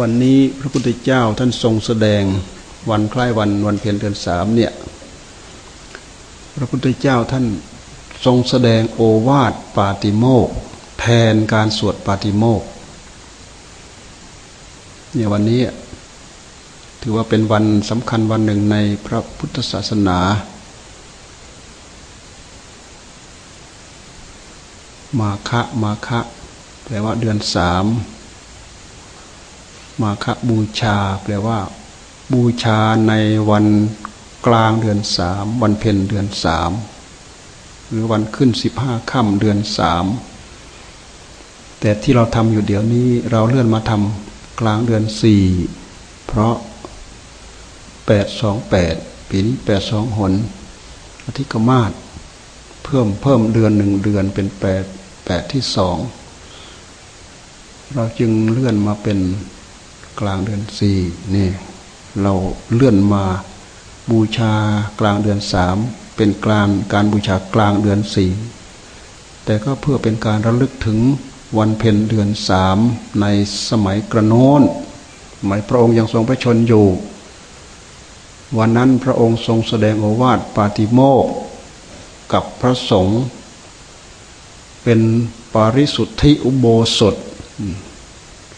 วันนี้พระพุทธเจ้าท่านทรงแสดงวันคล้ายวันวันเพ็ญเดือนสามเนี่ย พระพุทธเจ้าท่านทรงแสดงโอวาทปาติโมกแทนการสวดปาติโมกเนี่ยวันนี้ถือว่าเป็นวันสำคัญวันหนึ่งในพระพุทธศาสนา มาคะมาคะแปลว่าเดือนสาม มาคบูชาแปลว่า บูชาในวันกลางเดือนสามวันเพ็ญเดือนสามหรือวันขึ้นสิบห้าค่ำเดือนสามแต่ที่เราทำอยู่เดี๋ยวนี้เราเลื่อนมาทำกลางเดือนสี่เพราะแปดสองแปดปีนี้แปดสองหนอาทิกมาศเพิ่มเพิ่มเดือนหนึ่งเดือนเป็นแปดแปดที่สองเราจึงเลื่อนมาเป็น กลางเดือนสี่นี่เราเลื่อนมาบูชากลางเดือนสามเป็นกลางการบูชากลางเดือนสี่แต่ก็เพื่อเป็นการระลึกถึงวันเพ็ญเดือนสามในสมัยกระโน้นสมัยพระองค์ยังทรงพระชนอยู่ วันนั้นพระองค์ทรงแสดงโอวาทปาติโมกกับพระสงฆ์เป็นปาริสุทธิอุโบสถ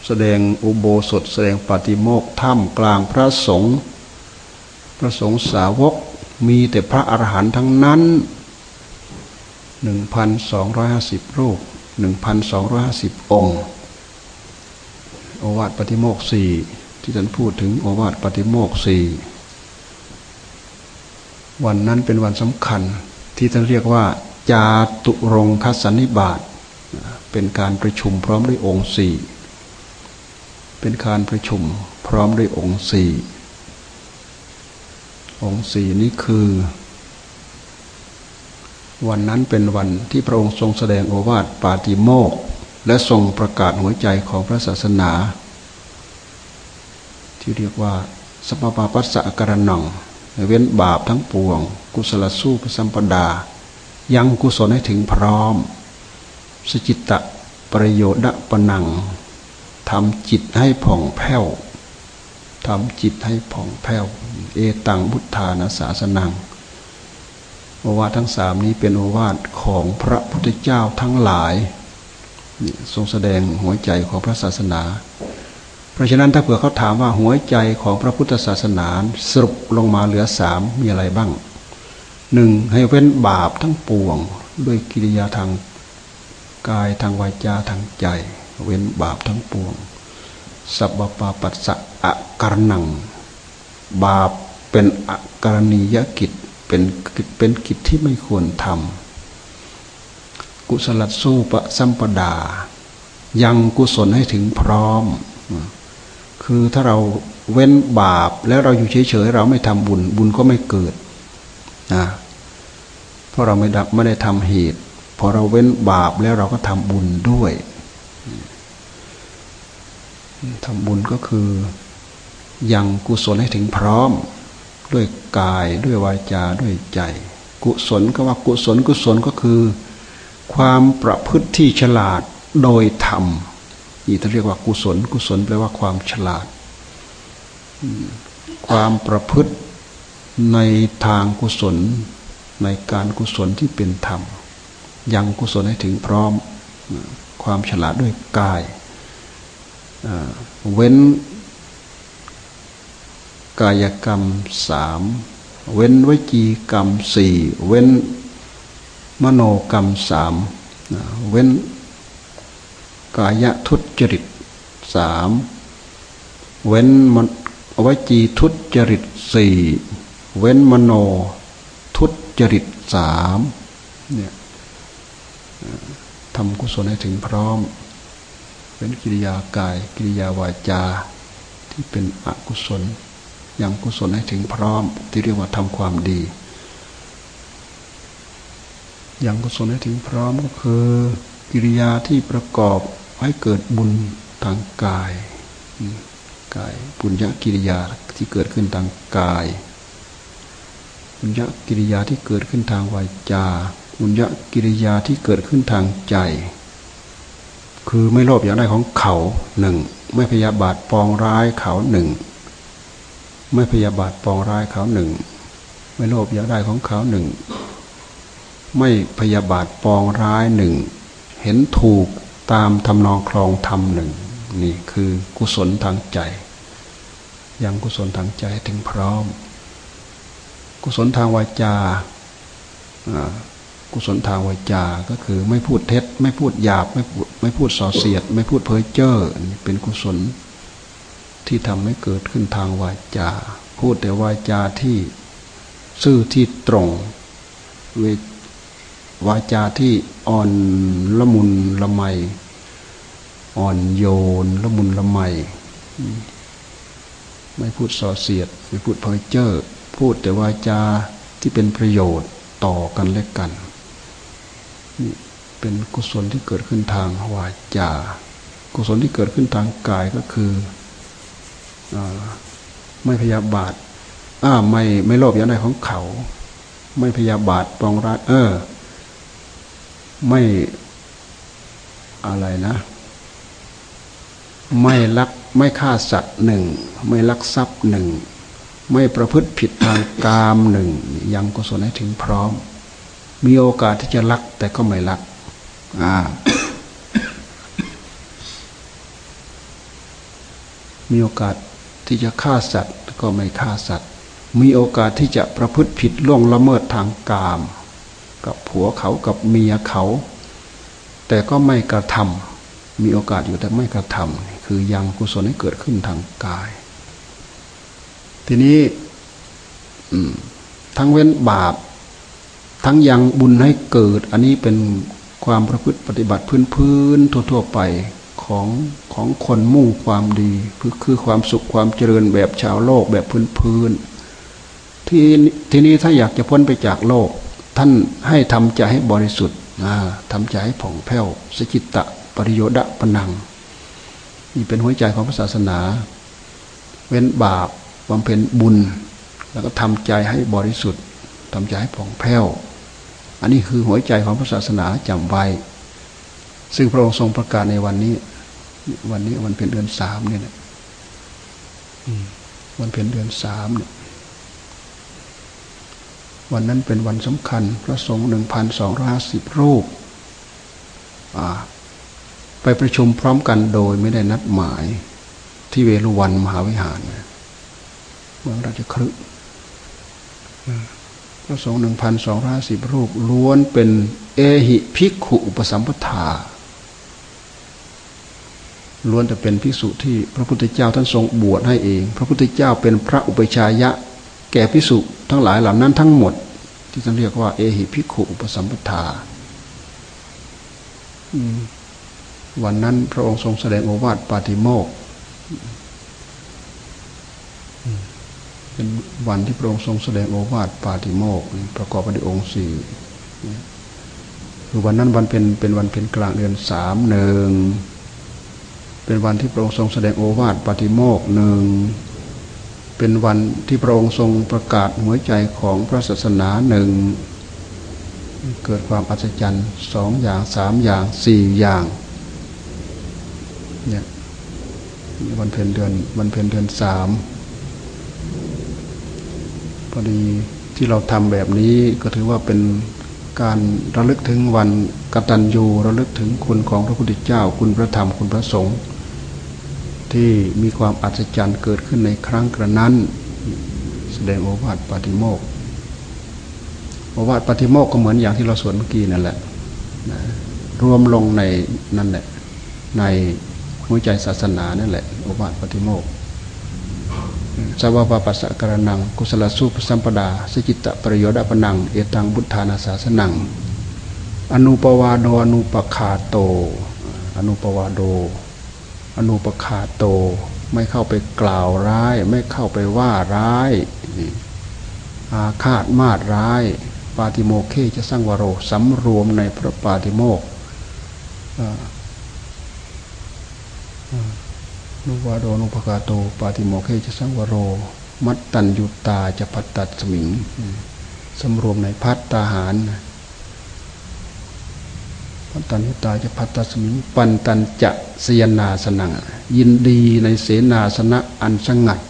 แสดงอุโบสถ แสดงปฏิโมกถ้ำกลางพระสงฆ์พระสงฆ์สาวกมีแต่พระอรหันต์ทั้งนั้นหนึ่งพันสองร้อยห้าสิบรูปหนึ่งพันสองร้อยห้าสิบองค์ โอวาทปฏิโมกสี่ที่ท่านพูดถึงโอวาทปฏิโมกสี่วันนั้นเป็นวันสำคัญที่ท่านเรียกว่า จาตุรงคสันนิบาตเป็นการประชุมพร้อมด้วยองค์สี่ เป็นการประชุมพร้อมด้วยองค์สี่องค์สี่นี้คือ วันนั้นเป็นวันที่พระองค์ทรงแสดงโอวาทปาติโมกและทรงประกาศหัวใจของพระศาสนา ที่เรียกว่าสปปาปัสสะการนังเว้นบาปทั้งปวง กุศลสู้พระสัมปดา ยังกุศลให้ถึงพร้อม สจิตตะประโยชน์ปนัง ทำจิตให้ผ่องแผ้วทำจิตให้ผ่องแผ้ว เอตังพุทธานาสาสนังโอวาททั้งสามนี้เป็นโอวาทของพระพุทธเจ้าทั้งหลายทรงแสดงหัวใจของพระศาสนา เพราะฉะนั้นถ้าเผื่อเขาถามว่าหัวใจของพระพุทธศาสนาสรุปลงมาเหลือสามมีอะไรบ้างหนึ่งให้เว้นบาปทั้งปวง ด้วยกิริยาทางกายทางวาจาทางใจ เว้นบาปทั้งปวง สัพปาปัสสะอาการนัง บาปเป็นอาการณียกิจเป็นเป็นกิจที่ไม่ควรทำกุศลสู้ปะสัมปดา ยังกุศลให้ถึงพร้อม คือถ้าเราเว้นบาปแล้วเราอยู่เฉยๆเราไม่ทำบุญ บุญก็ไม่เกิดนะเพราะเราไม่ดับไม่ได้ทำเหตุพอเราเว้นบาปแล้วเราก็ทำบุญด้วย ทำบุญก็คือยังกุศลให้ถึงพร้อม ด้วยกายด้วยวาจาด้วยใจ กุศลก็ว่ากุศลกุศลก็คือ ความประพฤติที่ฉลาดโดยธรรมนี่ท่าเรียกว่ากุศล กุศลแปลว่าความฉลาด ความประพฤติในทางกุศล ในการกุศลที่เป็นธรรม ยังกุศลให้ถึงพร้อม ความฉลาดด้วยกาย เว้นกายกรรมสามเว้นวจีกรรมสี่เว้นมโนกรรมสามเว้นกายทุจริตสามเว้นวิจีทุจริตสี่เว้นมโนทุจริตสามเนี่ยทำกุศลให้ถึงพร้อม เป็นกิริยากาย กิริยาวาจา ที่เป็นอกุศลอย่างกุศลให้ถึงพร้อม ที่เรียกว่าทำความดีอย่างกุศลให้ถึงพร้อมก็คือ กิริยาที่ประกอบให้เกิดบุญทางกายกายบุญญกิริยาที่เกิดขึ้นทางกายบุญญกิริยาที่เกิดขึ้นทางวาจาบุญญกิริยาที่เกิดขึ้นทางใจ คือไม่โลภอยากได้ของเขาหนึ่งไม่พยาบาทปองร้ายเขาหนึ่งไม่พยาบาทปองร้ายเขาหนึ่งไม่โลภอยากได้ของเขาหนึ่งไม่พยาบาทปองร้ายหนึ่งเห็นถูกตามทำนองครองธรรมหนึ่งนี่คือกุศลทางใจ ยังกุศลทางใจถึงพร้อม กุศลทางวาจา กุศลทางวาจา ก็คือไม่พูดเท็จ ไม่พูดหยาบ ไม่พูดไม่พูดส่อเสียด ไม่พูดเพ้อเจ้อเป็นกุศล ที่ทำให้เกิดขึ้นทางวาจา พูดแต่วาจาที่ซื่อที่ตรงเววาจาที่อ่อนละมุนละไม อ่อนโยนละมุนละไม ไม่พูดส่อเสียด ไม่พูดเพ้อเจ้อพูดแต่วาจาที่เป็นประโยชน์ต่อกันและกัน นี่เป็นกุศลที่เกิดขึ้นทางวาจา กุศลที่เกิดขึ้นทางกายก็คืออไม่พยาบาทอ่าไม่ไม่โลภอยากได้ของเขา ไม่พยาบาทปองร้ายเออ ไม่อะไรนะ ไม่ลักไม่ฆ่าสัตว์หนึ่ง ไม่ลักทรัพย์หนึ่ง ไม่ประพฤติผิดทางกามหนึ่ง ยังกุศลให้ถึงพร้อม มีโอกาสที่จะรัก แต่ก็ไม่รัก อ่า มีโอกาสที่จะฆ่าสัตว์ ก็ไม่ฆ่าสัตว์ มีโอกาสที่จะประพฤติผิดล่วงละเมิดทางกาม กับผัวเขากับเมียเขา แต่ก็ไม่กระทำมีโอกาสอยู่แต่ไม่กระทำคือยังกุศลให้เกิดขึ้นทางกาย ทีนี้ทั้งเว้นบาป ทั้งยังบุญให้เกิด อันนี้เป็นความประพฤติปฏิบัติพื้นพื้นทั่ว ๆ ไปของของคนมุ่งความดีคือคือความสุขความเจริญแบบชาวโลกแบบพื้นพื้นที่ทีนี้ถ้าอยากจะพ้นไปจากโลก ท่านให้ทำใจให้บริสุทธิ์ทำใจให้ผ่องแผ้วสจิตตะปริโยดะปนังนี่เป็นหัวใจของศาสนา เว้นบาปบำเพ็ญบุญ แล้วก็ทำใจให้บริสุทธิ์ทำใจให้ผ่องแผ้ว อันนี้คือหัวใจของพระศาสนาจำไว้ ซึ่งพระองค์ทรงประกาศในวันนี้ วันนี้วันเป็นเดือนสามเนี่ยวันเป็นเดือนสามเนี่ยวันนั้นเป็นวันสำคัญ พระสงฆ์หนึ่งพันสองร้อยสิบรูปไปประชุมพร้อมกันโดยไม่ได้นัดหมายที่เวรุวันมหาวิหารเมืองราชคฤห์ พระสงฆ์หนึ่งพันสองร้อยสิบรูปล้วนเป็นเอหิภิกขุอุปสัมปทาล้วนแต่เป็นภิกษุที่พระพุทธเจ้าท่านทรงบวชให้เอง พระพุทธเจ้าเป็นพระอุปชายะ แก่ภิกษุทั้งหลายเหล่านั้นทั้งหมด ที่ท่านเรียกว่าเอหิภิกขุอุปสัมปทาวันนั้นพระองค์ทรงแสดงโอวาทปาติโมก เป็นวันที่พระองค์ทรงแสดงโอวาทปาติโมกประกอบไปด้วยองค์สี่คือวันนั้นวันเป็นเป็นวันเป็นกลางเดือนสามหนึ่งเป็นวันที่พระองค์ทรงแสดงโอวาทปาติโมกหนึ่งเป็นวันที่พระองค์ทรงประกาศหัวใจของพระศาสนาหนึ่งเกิดความอัศจรรย์สองอย่างสามอย่างสี่อย่างเนี่ยวันเพ็ญเดือนวันเพ็ญเดือนสาม พอดีที่เราทำแบบนี้ก็ถือว่าเป็นการระลึกถึงวันกตัญญูระลึกถึงคุณของพระพุทธเจ้า คุณพระธรรมคุณพระสงฆ์ที่มีความอัศจรรย์เกิดขึ้นในครั้งกระนั้น แสดงโอวาทปาฏิโมกโอวาทปาฏิโมกก็เหมือนอย่างที่เราสวดเมื่อกี้นั่นแหละรวมลงในนั่นแหละในหัวใจศาสนานั่นแหละโอวาทปาฏิโมก สาวปปัสสะกรนัง กุศลสุปสัมปดา สจิตตะประโยชน์ปนัง เอตังบุทธานาสาสนัง อนุปวาโดอนุปคาโต อนุปวาโด อนุปคาโต ไม่เข้าไปกล่าวร้าย ไม่เข้าไปว่าร้าย อาฆาตมาดร้าย ปาติโมเคจะสร้างวโรสำรวมในพระปาติโมก นุวาโดนุปกาโต ปาติโมเคจะสังวโร มัตตัญยุตาจะพัตตัดสมิงสำรวมในพัตตาหารพัตัญญตาจะพัตตสมิง ปันตันจะเสยนาสนัง ยินดีในเสนาสนะอันสงัด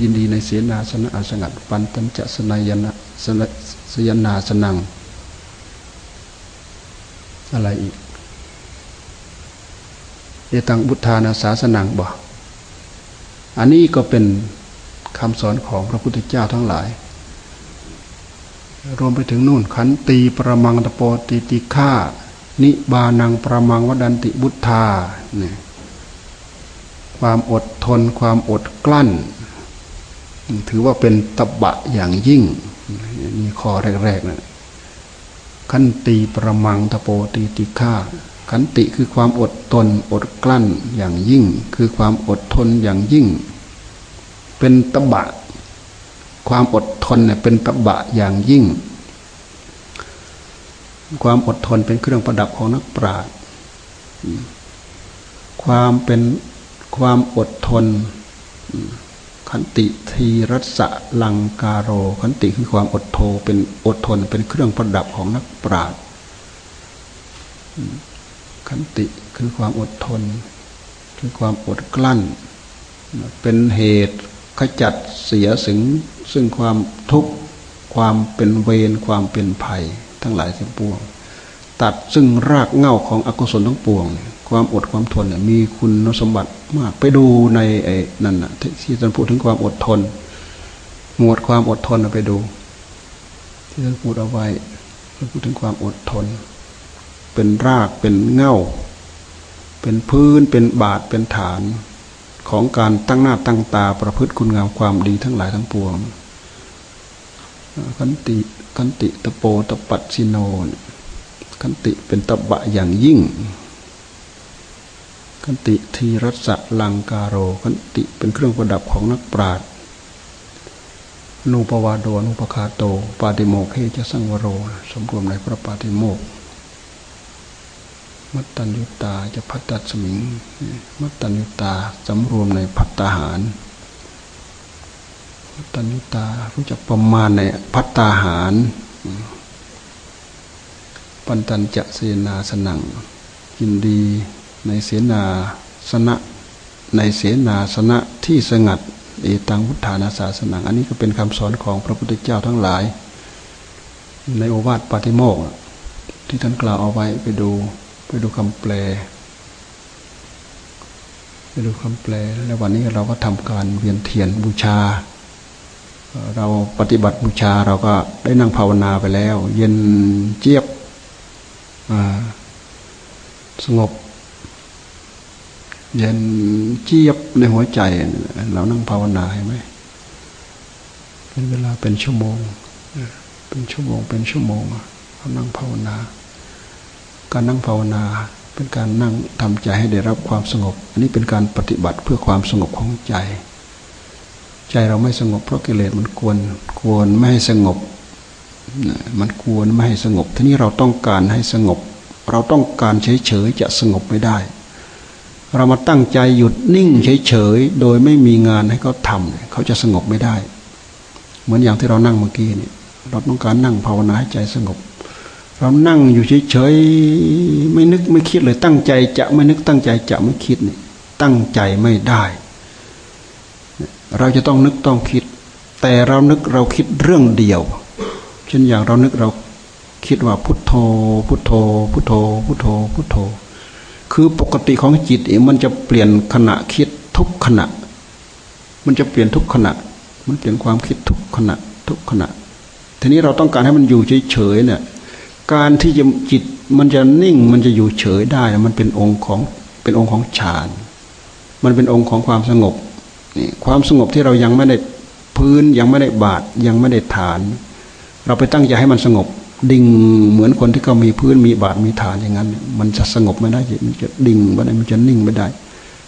ยินดีในเสนาสนะอันสงัด ปันตันจะสนายนะสยนาสนัง อะไรอีก เอตังบุทธานาสาสนังบอกอันนี้ก็เป็นคำสอนของพระพุทธเจ้าทั้งหลาย รวมไปถึงนู่นขันตีประมังตะโปติติฆานิบานังประมังวดันติบุทธาเนี่ยความอดทนความอดกลั้น ถือว่าเป็นตบะอย่างยิ่งนี่ข้อแรกๆนะขันตีประมังตะโปติติฆา ขันติคือความอดทนอดกลั้นอย่างยิ่ง คือความอดทนอย่างยิ่ง เป็นตบะ ความอดทนเนี่ยเป็นตบะอย่างยิ่ง ความอดทนเป็นเครื่องประดับของนักปราชญ์ความเป็นความอดทน ขันติทีรัสลังกาโร ขันติคือความอดโทเป็นอดทนเป็นเครื่องประดับของนักปราชญ์ ขันติคือความอดทน คือความอดกลั้น เป็นเหตุขจัดเสียสึงซึ่งความทุกข์ความเป็นเวรความเป็นภัย ทั้งหลายทั้งปวง ตัดซึ่งรากเหง้าของอกุศลทั้งปวง ความอดความทนมีคุณสมบัติมากไปดูในไอ้นั่นนะที่ท่านพูดถึงความอดทน หมวดความอดทนไปดู ที่ท่านพูดเอาไว้ท่านพูดถึงความอดทน เป็นรากเป็นเง่า เป็นพื้นเป็นบาทเป็นฐาน ของการตั้งหน้าตั้งตาประพฤติคุณงามความดีทั้งหลายทั้งปวงขันติขันติตะโปตะปัดชิโนขันติเป็นตบะอย่างยิ่งขันติทีรัสลังกาโรขันติเป็นเครื่องประดับของนักปราชญ์นูปวาโดนุปคาโต ปาติโมกเฮจะสังวโร สมรวมในพระปาติโมก มัตตัญญุตาจะพัตตสมิง มัตตัญญุตาสำรวมในพัตตาหาร มัตตัญญุตารู้จักประมาณในพัตตาหาร ปันตัญจะเสนาสนังยินดีในเสนาสนะในเสนาสนะที่สงัดเอตังพุทธานาสาสนัง อันนี้ก็เป็นคำสอนของพระพุทธเจ้าทั้งหลาย ในโอวาทปาติโมกที่ท่านกล่าวเอาไว้ไปดู ไปดูคำแปล ไปดูคำแปล แล้ววันนี้เราก็ทำการเวียนเทียนบูชา เราปฏิบัติบูชาเราก็ได้นั่งภาวนาไปแล้ว เย็นเจี๊ยบสงบ เย็นเจี๊ยบในหัวใจ เรานั่งภาวนาเห็นไหมเป็นเวลาเป็นชั่วโมง เป็นชั่วโมง เป็นชั่วโมงเรานั่งภาวนา การนั่งภาวนา เป็นการนั่งทำใจให้ได้รับความสงบ อันนี้เป็นการปฏิบัติเพื่อความสงบของใจ ใจเราไม่สงบเพราะกิเลสมันกวนกวนไม่ให้สงบ มันกวนไม่ให้สงบ ทีนี้เราต้องการให้สงบ เราต้องการเฉยๆจะสงบไม่ได้ เรามาตั้งใจหยุดนิ่งเฉยๆโดยไม่มีงานให้เขาทำเขาจะสงบไม่ได้ เหมือนอย่างที่เรานั่งเมื่อกี้นี่เราต้องการนั่งภาวนาให้ใจสงบ เรานั่งอยู่เฉยๆไม่นึกไม่คิดเลยตั้งใจจะไม่นึกตั้งใจจะไม่คิดนี่ตั้งใจไม่ได้ เราจะต้องนึกต้องคิด แต่เรานึกเราคิดเรื่องเดียว เช่นอย่างเรานึกเราคิดว่าพุทโธ พุทโธ พุทโธ พุทโธ พุทโธ คือปกติของจิตเองมันจะเปลี่ยนขณะคิดทุกขณะ มันจะเปลี่ยนทุกขณะ มันเปลี่ยนความคิดทุกขณะ ทุกขณะ ทีนี้เราต้องการให้มันอยู่เฉยๆเนี่ย การที่จะจิตมันจะนิ่งมันจะอยู่เฉยได้ มันเป็นองค์ของเป็นองค์ของฌาน มันเป็นองค์ของความสงบนี่ความสงบที่เรายังไม่ได้พื้นยังไม่ได้บาดยังไม่ได้ฐาน เราไปตั้งใจให้มันสงบ ดิ่งเหมือนคนที่เขามีพื้นมีบาดมีฐานอย่างนั้น มันจะสงบไม่ได้มันจะดิ่งไม่ได้มันจะนิ่งไม่ได้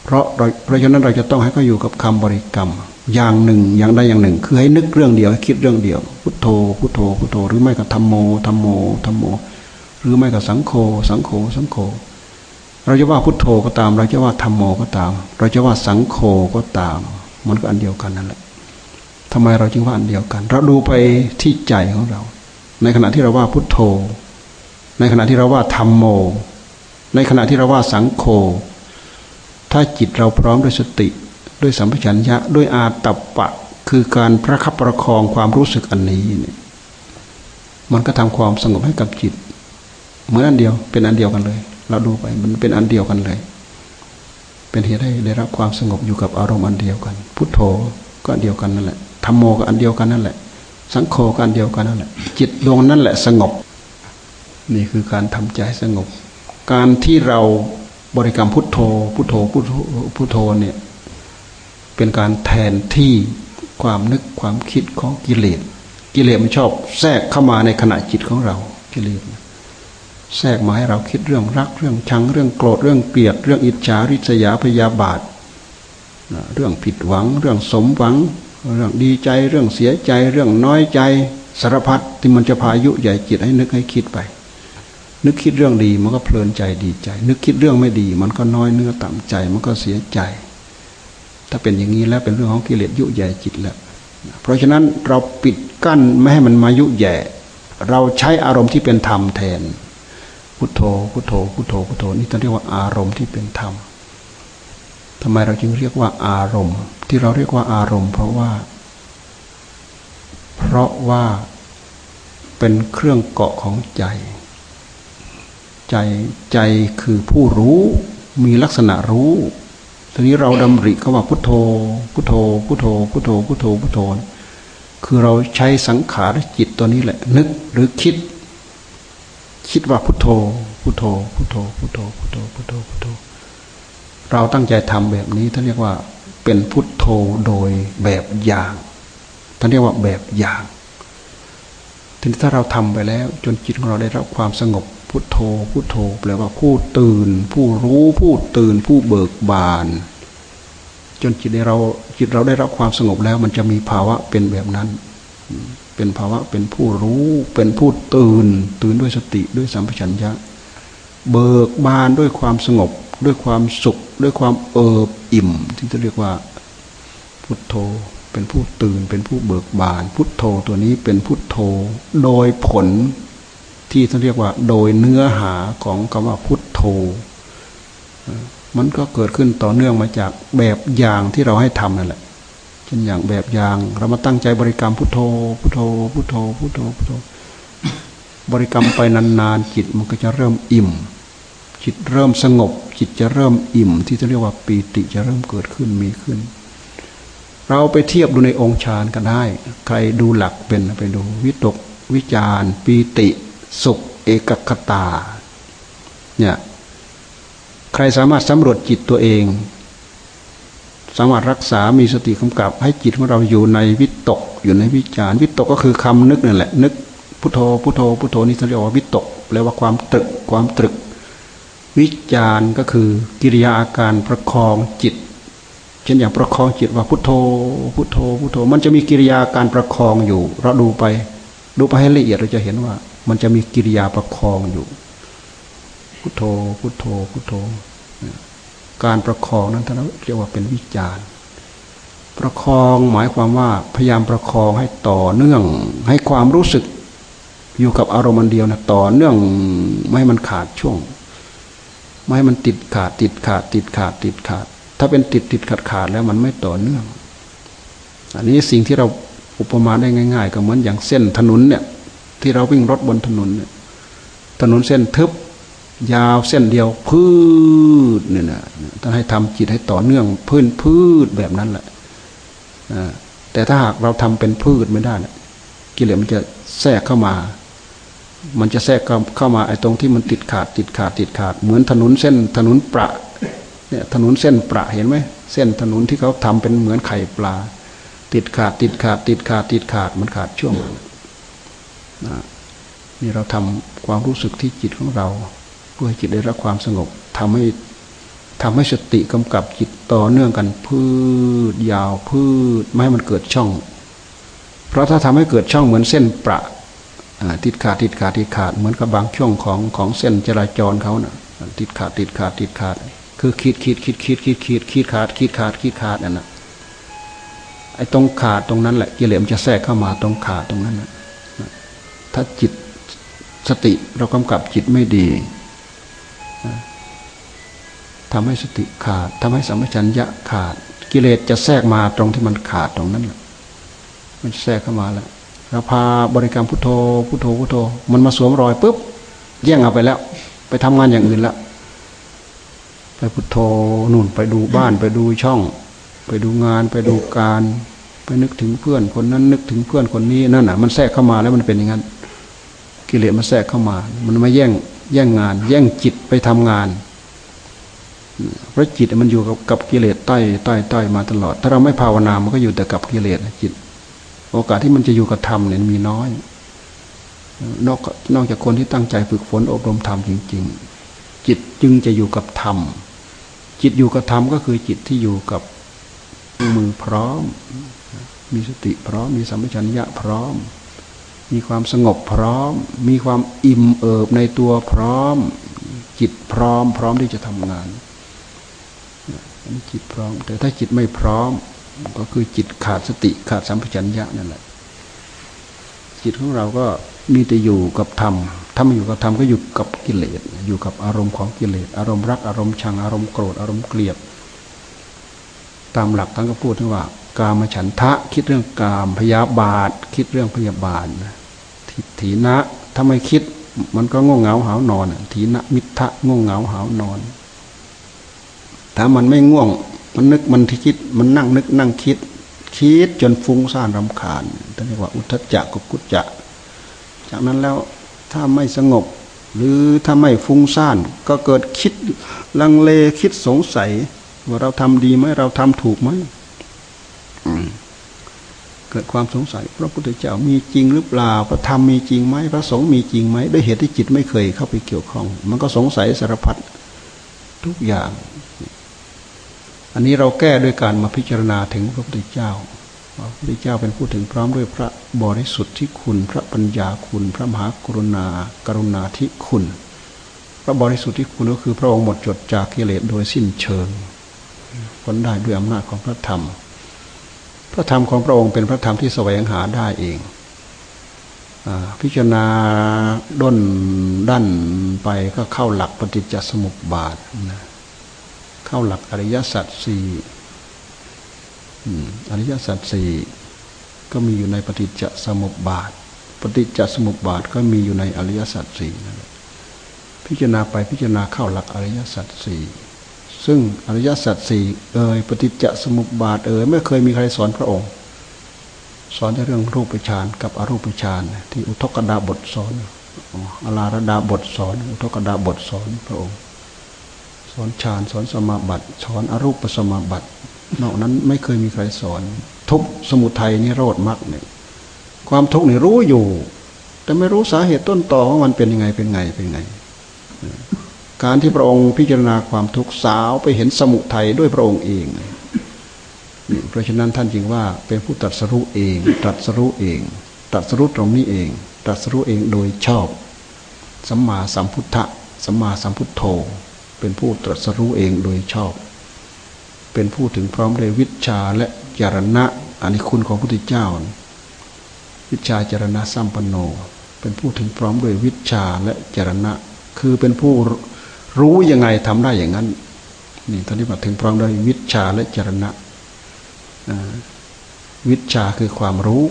เพราะเพราะฉะนั้นเราจะต้องให้เขาอยู่กับคำบริกรรม อย่างหนึ่งอย่างใดอย่างหนึ่ง คือให้นึกเรื่องเดียวให้คิดเรื่องเดียว พุทโธพุทโธพุทโธ หรือไม่ก็ธรรมโมธรรมโมธรรมโม หรือไม่ก็สังโฆสังโฆสังโฆเราจะว่าพุทโธก็ตาม เราจะว่าธรรมโมก็ตาม เราจะว่าสังโฆก็ตาม มันก็อันเดียวกันนั่นแหละทำไมเราจึงว่าอันเดียวกัน เราดูไปที่ใจของเรา ในขณะที่เราว่าพุทโธ ในขณะที่เราว่าธรรมโม ในขณะที่เราว่าสังโฆถ้าจิตเราพร้อมด้วยสติ ด้วยสัมปชัญญะด้วยอาตัปปะ คือการประคับประคองความรู้สึกอันนี้เนี่ยมันก็ทำความสงบให้กับจิต เหมือนอันเดียวเป็นอันเดียวกันเลย เราดูไปมันเป็นอันเดียวกันเลย เป็นเหตุให้ได้รับความสงบอยู่กับอารมณ์อันเดียวกัน พุทโธก็อันเดียวกันนั่นแหละธรรมโมก็อันเดียวกันนั่นแหละ สังโฆก็อันเดียวกันนั่นแหละ จิตดวงนั่นแหละสงบ นี่คือการทำใจสงบ การที่เราบริกรรมพุทโธ พุทโธพุทโธพุทโธเนี่ย เป็นการแทนที่ความนึกความคิดของกิเลส กิเลสมันชอบแทรกเข้ามาในขณะจิตของเรา กิเลสแทรกมาให้เราคิดเรื่องรัก เรื่องชังเรื่องโกรธเรื่องเกลียด เรื่องอิจฉาริษยาพยาบาท เรื่องผิดหวัง เรื่องสมหวัง เรื่องดีใจ เรื่องเสียใจ เรื่องน้อยใจสารพัดที่มันจะพายุใหญ่จิตให้นึกให้คิดไป นึกคิดเรื่องดีมันก็เพลินใจดีใจ นึกคิดเรื่องไม่ดี มันก็น้อยเนื้อต่ำใจ มันก็เสียใจ ถ้าเป็นอย่างนี้แล้วเป็นเรื่องของกิเลสยุแย่จิตแล้วเพราะฉะนั้นเราปิดกั้นไม่ให้มันมายุแย่ เราใช้อารมณ์ที่เป็นธรรมแทน พุทโธ พุทโธ พุทโธ พุทโธ นี่ต้องเรียกว่าอารมณ์ที่เป็นธรรมทำไมเราจึงเรียกว่าอารมณ์ ที่เราเรียกว่าอารมณ์ เพราะว่า เพราะว่าเป็นเครื่องเกาะของใจ ใจใจคือผู้รู้มีลักษณะรู้ ทีนี้เราดำริเขาว่าพุทโธ พุทโธ พุทโธ พุทโธ พุทโธ พุทโธ คือเราใช้สังขารจิตตัวนี้แหละ นึกหรือคิด คิดว่าพุทโธ พุทโธ พุทโธ พุทโธ พุทโธ พุทโธ พุทโธ เราตั้งใจทำแบบนี้ท่านเรียกว่าเป็นพุทโธโดยแบบอย่างท่านเรียกว่าแบบอย่างทีนี้ถ้าเราทำไปแล้ว จนจิตของเราได้รับความสงบ พุทโธ พุทโธแปลว่าผู้ตื่น ผู้รู้ผู้ตื่น ผู้เบิกบาน จนจิตเราจิตเราได้รับความสงบแล้ว มันจะมีภาวะเป็นแบบนั้น เป็นภาวะเป็นผู้รู้เป็นผู้ตื่น ตื่นด้วยสติด้วยสัมปชัญญะ เบิกบานด้วยความสงบ ด้วยความสุข ด้วยความเอิบอิ่ม ที่จะเรียกว่า พุทโธเป็นผู้ตื่นเป็นผู้เบิกบาน พุทโธตัวนี้เป็นพุทโธโดยผล ที่ท่านเรียกว่า โดยเนื้อหาของคำว่าพุทโธมันก็เกิดขึ้นต่อเนื่องมาจากแบบอย่างที่เราให้ทำนั่นแหละเช่นอย่างแบบอย่างเรามาตั้งใจบริกรรมพุทโธ พุทโธ พุทโธ พุทโธพุทโธ บริกรรมไปนานๆจิตมันก็จะเริ่มอิ่ม จิตเริ่มสงบ จิตจะเริ่มอิ่ม ที่จะเรียกว่าปีติจะเริ่มเกิดขึ้นมีขึ้น เราไปเทียบดูในองค์ฌานก็ได้ ใครดูหลักเป็นไปดูวิตกวิจารปีติ สุขเอกคตา เนี่ย ใครสามารถสำรวจจิตตัวเอง สามารถรักษามีสติกำกับ ให้จิตของเราอยู่ในวิตก อยู่ในวิจารวิตกก็คือคำนึกนั่นแหละ นึกพุทโธพุทโธพุทโธนี่เรียกว่าวิตกแปลว่าความตรึกความตรึก วิจารก็คือกิริยาอาการประคองจิตเช่นอย่างประคองจิตว่าพุทโธ พุทโธพุทโธ มันจะมีกิริยาการประคองอยู่ เราดูไป ดูไปให้ละเอียดเราจะเห็นว่า มันจะมีกิริยาประคองอยู่ พุทโธ พุทโธ พุทโธ การประคองนั้นท่านเรียกว่าเป็นวิจารประคองหมายความว่าพยายามประคองให้ต่อเนื่อง ให้ความรู้สึกอยู่กับอารมณ์เดียวนะต่อเนื่องไม่ให้มันขาดช่วง ไม่ให้มันติดขาด ติดขาด ติดขาด ติดขาด ถ้าเป็นติดติดขาดขาดแล้วมันไม่ต่อเนื่อง อันนี้สิ่งที่เราอุปมาได้ง่าย ๆ ก็เหมือนอย่างเส้นถนนเนี่ย ที่เราวิ่งรถบนถนนเนี่ยถนนเส้นทึบ ยาวเส้นเดียวพืชเนี่ยนะต้องให้ทำจิตให้ต่อเนื่องพื้นพืชแบบนั้นแหละแต่ถ้าหากเราทำเป็นพืชไม่ได้กิเลสมันจะแทรกเข้ามา มันจะแทรกเข้ามาไอ้ตรงที่มันติดขาด ติดขาดติดขาด เหมือนถนนเส้นถนนประเนี่ยถนนเส้นประเห็นไหมเส้นถนนที่เขาทำเป็นเหมือนไข่ปลา ติดขาดติดขาด ติดขาดติดขาดมันขาดช่วง นี่เราทำความรู้สึกที่จิตของเรา เพื่อให้จิตได้รับความสงบทำให้ทำให้สติกำกับจิตต่อเนื่องกันพืชยาวพืชไม่ให้มันเกิดช่อง เพราะถ้าทำให้เกิดช่องเหมือนเส้นประติดขาดติดขาดติดขาดเหมือนกับบางช่วงของของเส้นจราจรเขานะ่ะติดขาดติดขาดติดขาด คือขีดขีดขีดขีดขีดขีดขีดขาดขีดขาดขีดขาดนั่นนะไอ้ตรงขาดตรงนั้นแหละกิเลสมันจะแทรกเข้ามาตรงขาดตรงนั้นนะ ถ้าจิตสติเรากำกับจิตไม่ดีทำให้สติขาดทำให้สัมปชัญญะขาด กิเลสจะแทรกมาตรงที่มันขาดตรงนั้นแหละมันแทรกเข้ามาแล้วเราพาบริกรรมพุทโธพุทโธพุทโธ มันมาสวมรอยปุ๊บแย่งเอาไปแล้ว ไปทำงานอย่างอื่นแล้วไปพุทโธนู่นไปดูบ้านไปดูช่อง ไปดูงานไปดูการ ไปนึกถึงเพื่อนคนนั้นนึกถึงเพื่อนคนนี้นั่นน่ะ มันแทรกเข้ามาแล้วมันเป็นอย่างนั้น กิเลสมันแทรกเข้ามา มันมาแย่งแย่งงาน แย่งจิตไปทำงาน เพราะจิตมันอยู่กับกับกิเลสต้อยต้อยต้อยมาตลอด ถ้าเราไม่ภาวนา มันก็อยู่แต่กับกิเลสจิต โอกาสที่มันจะอยู่กับธรรมเนี่ยมีน้อย นอกนอกจากคนที่ตั้งใจฝึกฝนอบรมธรรมจริง ๆ จิตจึงจะอยู่กับธรรม จิตอยู่กับธรรมก็คือจิตที่อยู่กับมือพร้อม มีสติพร้อม มีสัมปชัญญะพร้อม มีความสงบพร้อม มีความอิ่มเอิบในตัวพร้อม จิตพร้อม พร้อมที่จะทำงานอันนี้จิตพร้อม แต่ถ้าจิตไม่พร้อม ก็คือจิตขาดสติขาดสัมปชัญญะนั่นแหละ จิตของเราก็มีแต่อยู่กับธรรมถ้าไม่อยู่กับธรรมก็อยู่กับกิเลส อยู่กับอารมณ์ของกิเลส อารมณ์รัก อารมณ์ชัง อารมณ์โกรธ อารมณ์เกลียด ตามหลักท่านก็พูดถึงว่ากามฉันทะคิดเรื่องกามพยาบาท คิดเรื่องพยาบาททิฏ ฐินะถ้าไม่คิด มันก็ง่วงเหงาหานอนทีนะมิทะง่วงเหงาหานอน ถ้ามันไม่ง่วง มันนึกมันที่คิด มันนั่งนึกนั่งคิด คิดจนฟุ้งซ่านรำคาญท่านเรียกว่าอุทจจะกุกุจจะ จากนั้นแล้วถ้าไม่สงบ หรือถ้าไม่ฟุ้งซ่าน ก็เกิดคิดลังเลคิดสงสัย ว่าเราทำดีไหมเราทำถูกไหม เกิดความสงสัย พระพุทธเจ้ามีจริงหรือเปล่า พระธรรมมีจริงไหมพระสงฆ์มีจริงไหมด้วยเหตุที่จิตไม่เคยเข้าไปเกี่ยวข้อง มันก็สงสัยสารพัดทุกอย่าง อันนี้เราแก้ด้วยการมาพิจารณาถึงพระพุทธเจ้าพระพุทธเจ้าเป็นผู้ถึงพร้อมด้วยพระบริสุทธิ์ที่คุณ พระปัญญาคุณ พระมหากรุณา กรุณาธิคุณ พระบริสุทธิ์ที่คุณก็คือพระองค์หมดจดจากกิเลสโดยสิ้นเชิงผลได้ด้วยอำนาจของพระธรรม ระธรรมของพระองค์เป็นพระธรรมที่แสวงหาได้เองพิจารณาด้นด้านไปก็เข้าหลักปฏิจจสมุปบาทนะเข้าหลักอริยสัจสี่อริยสัจสี่ก็มีอยู่ในปฏิจจสมุปบาท ปฏิจจสมุปบาทก็มีอยู่ในอริยสัจสี่นั่นแหละพิจารณาไปพิจารณาเข้าหลักอริยสัจสี่ ซึ่งอริยสัจสี่เอ่ยปฏิจจสมุปบาทเอ่ยไม่เคยมีใครสอนพระองค์ สอนในเรื่องรูปฌานกับอรูปฌานที่อุทกดาบทสอนอลาระดาบทสอน อุทกดาบทสอนพระองค์ สอนฌานสอนสมาบัติ สอนอรูปสมาบัติ นอกนั้นไม่เคยมีใครสอน ทุกสมุทัยนิโรธมรรคเนี่ยความทุกข์นี่รู้อยู่ แต่ไม่รู้สาเหตุต้นต่อว่ามันเป็นยังไงเป็นไงเป็นไง การที่พระองค์พิจารณาความทุกข์สาวไปเห็นสมุทัยด้วยพระองค์เองนี่เพราะฉะนั้นท่านจึงว่าเป็นผู้ตรัสรู้เองตรัสรู้เองตรัสรู้ตรงนี้เองตรัสรู้เองโดยชอบ สัมมาสัมพุทธะสัมมาสัมพุทโธ เป็นผู้ตรัสรู้เองโดยชอบ เป็นผู้ถึงพร้อมด้วยวิชาและจารณะอันนี้คุณของพระพุทธเจ้า วิชาจารณะสัมปันโน เป็นผู้ถึงพร้อมด้วยวิชาและจารณะ คือเป็นผู้ รู้ยังไงทำได้อย่างนั้นนี่ตอนนี้มาถึงพร้อมด้วยวิชาและจรณะวิชาคือความรู้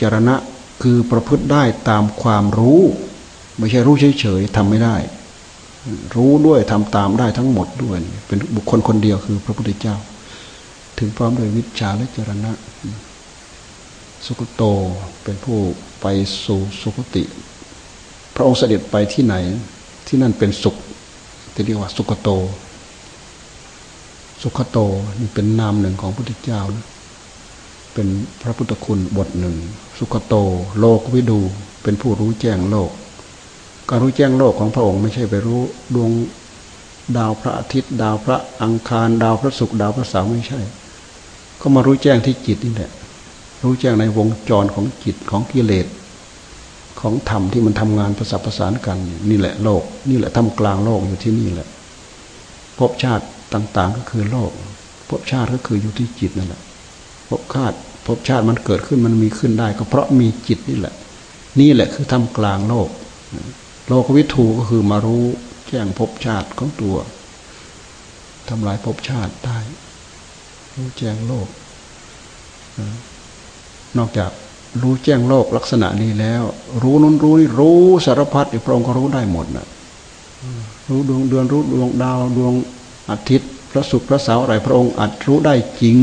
จรณะคือประพฤติได้ตามความรู้ ไม่ใช่รู้เฉยๆทำไม่ได้ รู้ด้วยทำตามได้ทั้งหมดด้วย เป็นบุคคลคนเดียวคือพระพุทธเจ้า ถึงพร้อมด้วยวิชาและจรณะ สุคโตเป็นผู้ไปสู่สุคติ พระองค์เสด็จไปที่ไหนที่นั่นเป็นสุข ที่เรียกว่าสุคโต สุขโตนี่เป็นนามหนึ่งของพระพุทธเจ้านะเป็นพระพุทธคุณบทหนึ่ง สุขโต โลกวิดูเป็นผู้รู้แจ้งโลก การรู้แจ้งโลกของพระองค์ไม่ใช่ไปรู้ดวงดาวพระอาทิตย์ ดาวพระอังคาร ดาวพระศุกร์ดาวพระเสาร์ไม่ใช่ ก็มารู้แจ้งที่จิตนี่แหละรู้แจ้งในวงจรของจิตของกิเลส ของธรรมที่มันทำงานประสานประสานกัน นี่แหละโลก นี่แหละทำกลางโลกอยู่ที่นี่แหละภพชาติต่าง ๆ ก็คือโลกภพชาติก็คืออยู่ที่จิตนั่นแหละภพชาติภพชาติมันเกิดขึ้นมันมีขึ้นได้ ก็เพราะมีจิตนี่แหละ นี่แหละคือทำกลางโลก โลกวิถูก็คือมารู้แจ้งภพชาติของตัวทำลายภพชาติได้รู้แจ้งโลก นอกจาก รู้แจ้งโลกลักษณะนี้แล้ว รู้นู้นรู้นี่รู้สารพัดอีกพระองค์ก็รู้ได้หมดนะรู้ดวงเดือนรู้ดวงดาวดวงอาทิตย์ พระศุกร์พระเสาร์อะไรพระองค์อาจรู้ได้จริง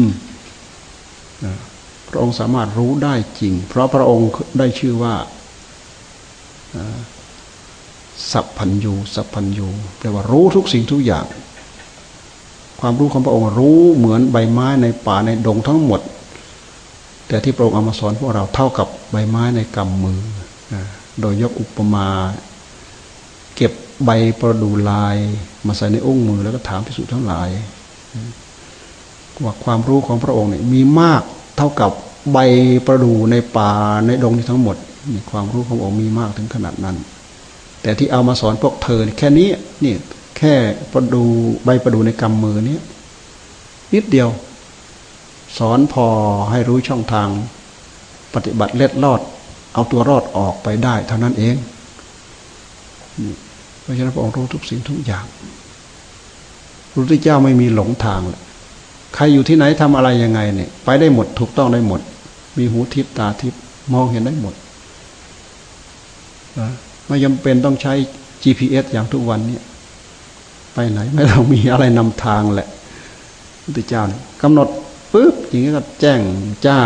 พระองค์สามารถรู้ได้จริง เพราะพระองค์ได้ชื่อว่าสัพพัญญูสัพพัญญูแปลว่ารู้ทุกสิ่งทุกอย่าง ความรู้ของพระองค์รู้เหมือนใบไม้ในป่าในดงทั้งหมด แต่ที่พระองค์เอามาสอนพวกเราเท่ากับใบไม้ในกำมือ โดยยกอุปมา เก็บใบประดูลาย มาใส่ในอุ้งมือแล้วก็ถามพิสุทั้งหลายว่าความรู้ของพระองค์เนี่ยมีมากเท่ากับใบประดูในป่าในดงทั้งหมดนี่ความรู้ขององค์มีมากถึงขนาดนั้น แต่ที่เอามาสอนพวกเธอแค่นี้นี่แค่ประดูใบประดูในกำมือนี้นิดเดียว สอนพอให้รู้ช่องทาง ปฏิบัติเล็ดลอด เอาตัวรอดออกไปได้เท่านั้นเองเพราะฉะนั้นพระองค์รู้ทุกสิ่งทุกอย่างพระพุทธเจ้าไม่มีหลงทางเลยใครอยู่ที่ไหนทำอะไรยังไงเนี่ย ไปได้หมดถูกต้องได้หมด มีหูทิพตาทิพมองเห็นได้หมดไม่จำเป็นต้องใช้ GPS อย่างทุกวันเนี้ไปไหน ไม่ต้องมีอะไรนำทางแหละพุทธเจ้าเนี่ยกำหนด ปุ๊บอย่างนี้ก็แจ้งจ้า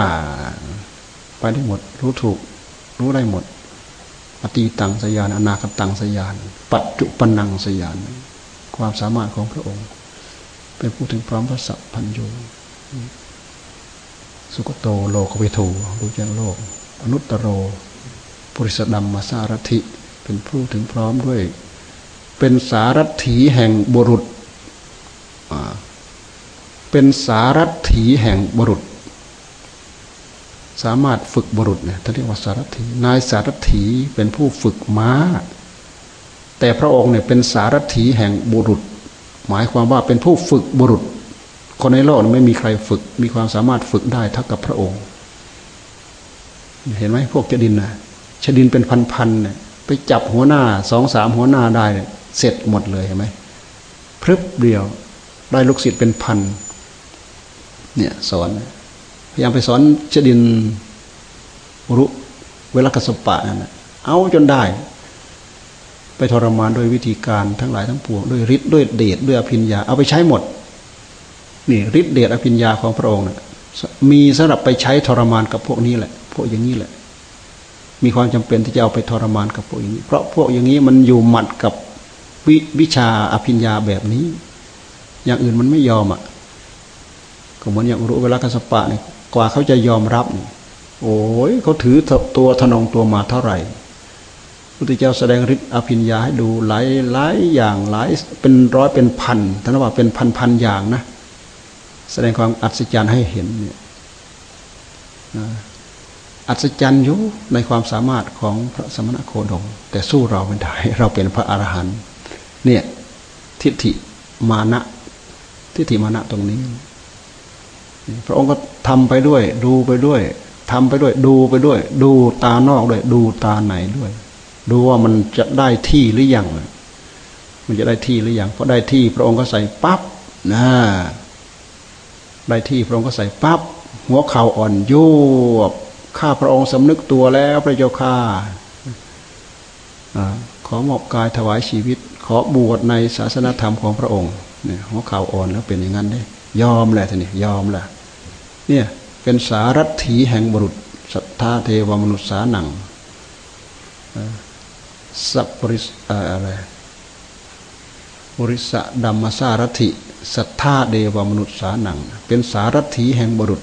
ไปได้หมด รู้ถูก รู้ได้หมดปฏิตังสยาน อนาคตังสยาน ปัจจุปนังสยาน ความสามารถของพระองค์ เป็นผู้ถึงพร้อมพระสัพพัญญูสุกโตโลกวิถูรู้แจ้งโลก อนุตตโรปุริสดัมมาสารถิ เป็นผู้ถึงพร้อมด้วย เป็นสารถีแห่งบุรุษ เป็นสาร ถีแห่งบุรุษ สามารถฝึกบุรุษเนี่ยท่านเรียกว่าสารถีนายสารถีเป็นผู้ฝึกม้า แต่พระองค์เนี่ยเป็นสารถีแห่งบุรุษ หมายความว่าเป็นผู้ฝึกบุรุษ คนในโลกไม่มีใครฝึก มีความสามารถฝึกได้เท่ากับพระองค์ เห็นไหมพวกเจดินนะชดินเป็นพันๆเนี่ยไปจับหัวหน้าสองสามหัวหน้าได้เสร็จหมดเลยเห็นไหมพรึบเดียวได้ลูกศิษย์เป็นพัน เนี่ยสอน พยายามไปสอนชดินรุเวลากสปะนั่นเอาจนได้ ไปทรมานด้วยวิธีการทั้งหลายทั้งปวงด้วยฤทธิ์ด้วยเดชด้วยอภิญญาเอาไปใช้หมด นี่ฤทธิ์เดชอภิญญาของพระองค์นะมีสำหรับไปใช้ทรมานกับพวกนี้แหละ พวกอย่างนี้แหละ มีความจำเป็นที่จะเอาไปทรมานกับพวกอย่างนี้ เพราะพวกอย่างนี้มันอยู่หมัดกับววิชาอภิญญาแบบนี้ อย่างอื่นมันไม่ยอมอะ ก็เหมือนอย่างรู้เวลากัสปะเนี่ยกว่าเขาจะยอมรับโอ้ยเขาถือตัวทนงตัวมาเท่าไหร่พุทธเจ้าแสดงฤทธิ์อภิญญาให้ดูหลายหลายอย่างหลายเป็นร้อยเป็นพันท่านว่าเป็นพันพันอย่างนะ แสดงความอัศจรรย์ให้เห็นเนี่ยอัศจรรย์อยู่ในความสามารถของพระสมณโคดม แต่สู้เราไม่ได้เราเป็นพระอรหันต์เนี่ยทิฏฐิมานะ ทิฏฐิมานะตรงนี้ พระองค์ก็ทำไปด้วย ดูไปด้วยทำไปด้วย ดูไปด้วย ดูตานอกด้วย ดูตาไหนด้วย ดูว่ามันจะได้ที่หรือยังมันจะได้ที่หรือยังพอได้ที่ พระองค์ก็ใส่ปั๊บนะได้ที่พระองค์ก็ใส่ปั๊บหัวเข่าอ่อนโยบข้าพระองค์สำนึกตัวแล้วพระเจ้าข้าขอมอบกายถวายชีวิต ขอบวชในศาสนธรรมของพระองค์เนี่ยหัวเข่าอ่อนแล้วเป็นอย่างนั้นได้ยอมแหละท่านนี่ยอมแหละ เนี่ยเป็นสารัตถีแห่งบุรุษสัทธาเทวมนุษย์สานังสัพปริสอะไรบริสะดัมมาสารถิสัทธาเดวมนุษย์สานัง เป็นสารัตถีแห่งบุรุษ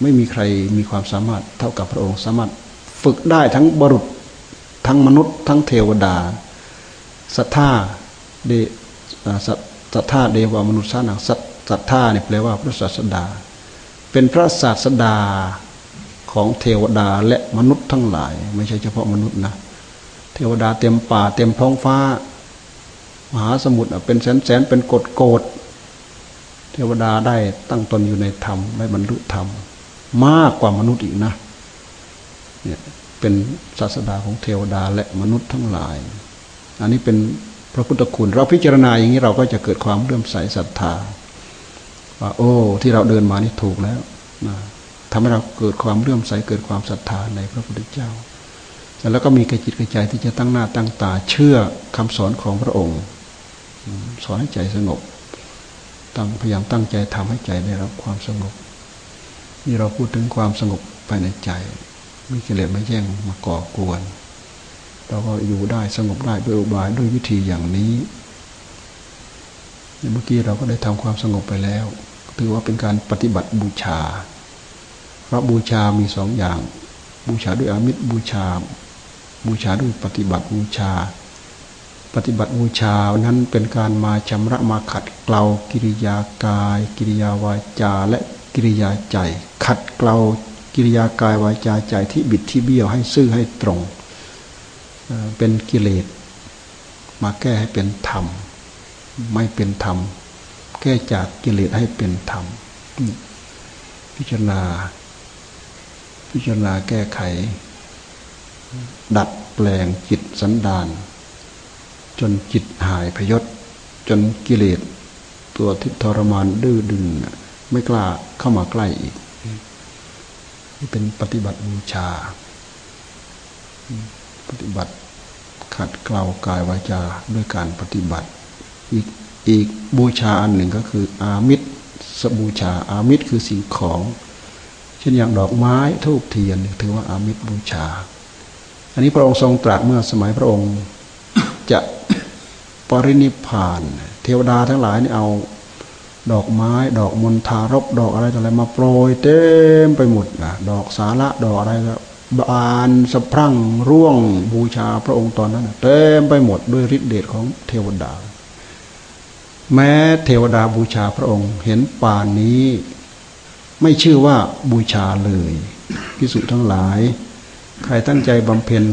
ไม่มีใครมีความสามารถเท่ากับพระองค์สามารถฝึกได้ทั้งบรุษทั้งมนุษย์ ทั้งเทวดาสัทธาเดสัทธาเดวามนุษย์สานังสัทธาเนี่ยแปลว่าพระศาสดา เป็นพระศาสดาของเทวดาและมนุษย์ทั้งหลาย ไม่ใช่เฉพาะมนุษย์นะ เทวดาเต็มป่าเต็มท้องฟ้า มหาสมุทรเป็นแสนแสนเป็นกฎโกดเทวดาได้ตั้งตนอยู่ในธรรมได้บรรลุธรรม มากกว่ามนุษย์อีกนะเนี่ยเป็นศาสดาของเทวดาและมนุษย์ทั้งหลาย อันนี้เป็นพระพุทธคุณ เราพิจารณาอย่างนี้เราก็จะเกิดความเลื่อมใสศรัทธา ว่า โอ้ ที่เราเดินมานี่ถูกแล้วนะทำให้เราเกิดความเลื่อมใสเกิดความศรัทธาในพระพุทธเจ้า แล้วก็มีกระจิตกระใจที่จะตั้งหน้าตั้งตาเชื่อคำสอนของพระองค์ สอนให้ใจสงบตั้งพยายามตั้งใจทำให้ใจได้รับความสงบ นี่เราพูดถึงความสงบภายในใจมีกิเลสมาแย่งมาก่อกวน เราก็อยู่ได้สงบได้ด้วยอุบายด้วยวิธีอย่างนี้ เมื่อกี้เราก็ได้ทำความสงบไปแล้ว ถือว่าเป็นการปฏิบัติบูชา เพราะบูชามีสองอย่าง บูชาด้วยอามิตรบูชา บูชาด้วยปฏิบัติบูชา ปฏิบัติบูชานั้นเป็นการมาชำระมาขัดเกลากิริยากาย กิริยาวาจาและกิริยาใจ ขัดเกลากิริยากายวาจาใจที่บิดที่เบี้ยวให้ซื่อให้ตรง เป็นกิเลสมาแก้ให้เป็นธรรม ไม่เป็นธรรม แก้จากกิเลสให้เป็นธรรม พิจารณา พิจารณาแก้ไข ดัดแปลงจิตสันดาน จนจิตหายพยศ จนกิเลสตัวทิทรมานดื้อดึงไม่กล้าเข้ามาใกล้อีกนี่เป็นปฏิบัติบูชา ปฏิบัติขัดเกลากายวาจาด้วยการปฏิบัติ อีกอีกบูชาอันหนึ่งก็คืออามิตรสบูชาอามิตรคือสิ่งของ เช่นอย่างดอกไม้ทูบเทียนถือว่าอามิตรบูชา อันนี้พระองค์ทรงตรัสเมื่อสมัยพระองค์จะปรินิพาน เทวดาทั้งหลายนี่เอาดอกไม้ ดอกมณฑารบดอกอะไรต่ออะไรมาโปรยเต็มไปหมดนะดอกสาระดอกอะไรก็บานสะพรั่งร่วงบูชาพระองค์ตอนนั้นเต็มไปหมดด้วยฤทธิเดชของเทวดา แม้เทวดาบูชาพระองค์ เห็นป่านนี้ ไม่ชื่อว่าบูชาเลยพิสุทั้งหลาย ใครตั้งใจบำเพ็ญ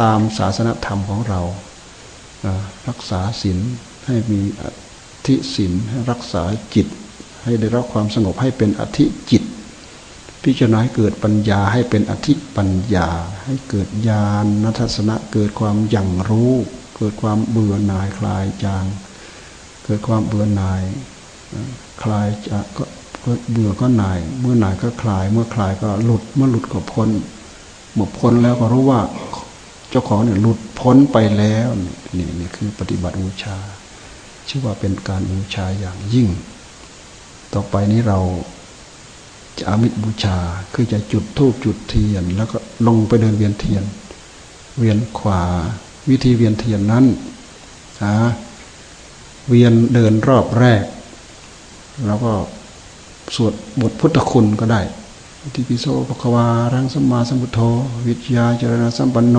ตามศาสนธรรมของเรา รักษาศีลให้มีอธิศีลให้รักษาจิต ให้ได้รับความสงบให้เป็นอธิจิต พิจารณาให้เกิดปัญญาให้เป็นอธิปัญญา ให้เกิดญาณนัทสนะเกิดความอยังรู้ เกิดความเบื่อหน่ายคลายจาง กิดความเบื่อหน่าย คลายจะก็เบื่อก็หน่าย เมื่อหน่ายก็คลาย เมื่อคลายก็หลุด เมื่อหลุดก็พ้น เมื่อพ้นแล้วก็รู้ว่าเจ้าของเนี่ยหลุดพ้นไปแล้วนี่นี่คือปฏิบัติบูชา ชื่อว่าเป็นการบูชาอย่างยิ่ง ต่อไปนี้เราจะอามิตรบูชาคือจะจุดธูปจุดเทียน แล้วก็ลงไปเดินเวียนเทียน เวียนขวา วิธีเวียนเทียนนั้นนะ เวียนเดินรอบแรก แล้วก็สวดบทพุทธคุณก็ได้ทิปิโสภควารังสมมาสมุทโธ วิทยาจรณสัมปันโน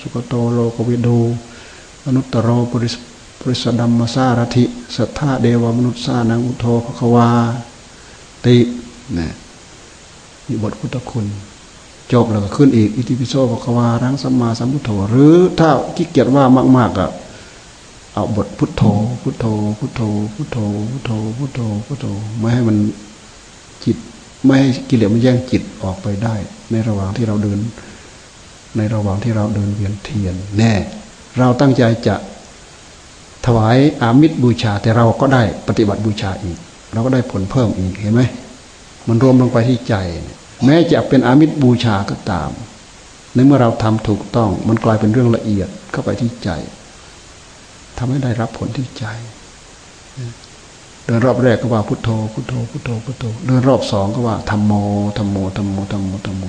สุขโตโลกวิดูอนุตตรโรปริสปริสดัมมาสารถิสัทธาเดวมนุษย์สานังอุโทภควา ตินี่ยมีบทพุทธคุณ จบแล้วก็ขึ้นอีก อิติปิโสภควารังสัมมาสัมพุทโธ หรือถ้าขี้เกียจว่ามากๆอะ เอาบทพุทโธ พุทโธ พุทโธ พุทโธ พุทโธ พุทโธ พุทโธ ไม่ให้มันจิต ไม่ให้กิเลสมันแย่งจิตออกไปได้ ในระหว่างที่เราเดิน ในระหว่างที่เราเดินเวียนเทียน แน่ เราตั้งใจจะถวายอามิตรบูชา แต่เราก็ได้ปฏิบัติบูชาอีก เราก็ได้ผลเพิ่มอีกเห็นไหมมันรวมลงไปที่ใจ แม้จะเป็นอามิตรบูชาก็ตาม ในเมื่อเราทำถูกต้อง มันกลายเป็นเรื่องละเอียดเข้าไปที่ใจ ทำให้ได้รับผลที่ใจ เดินรอบแรกก็ว่าพุทโธ พุทโธ พุทโธ พุทโธ เดินรอบสองก็ว่าธรรมโมธรรมโมธรรมโมธรรมโมธรรมโม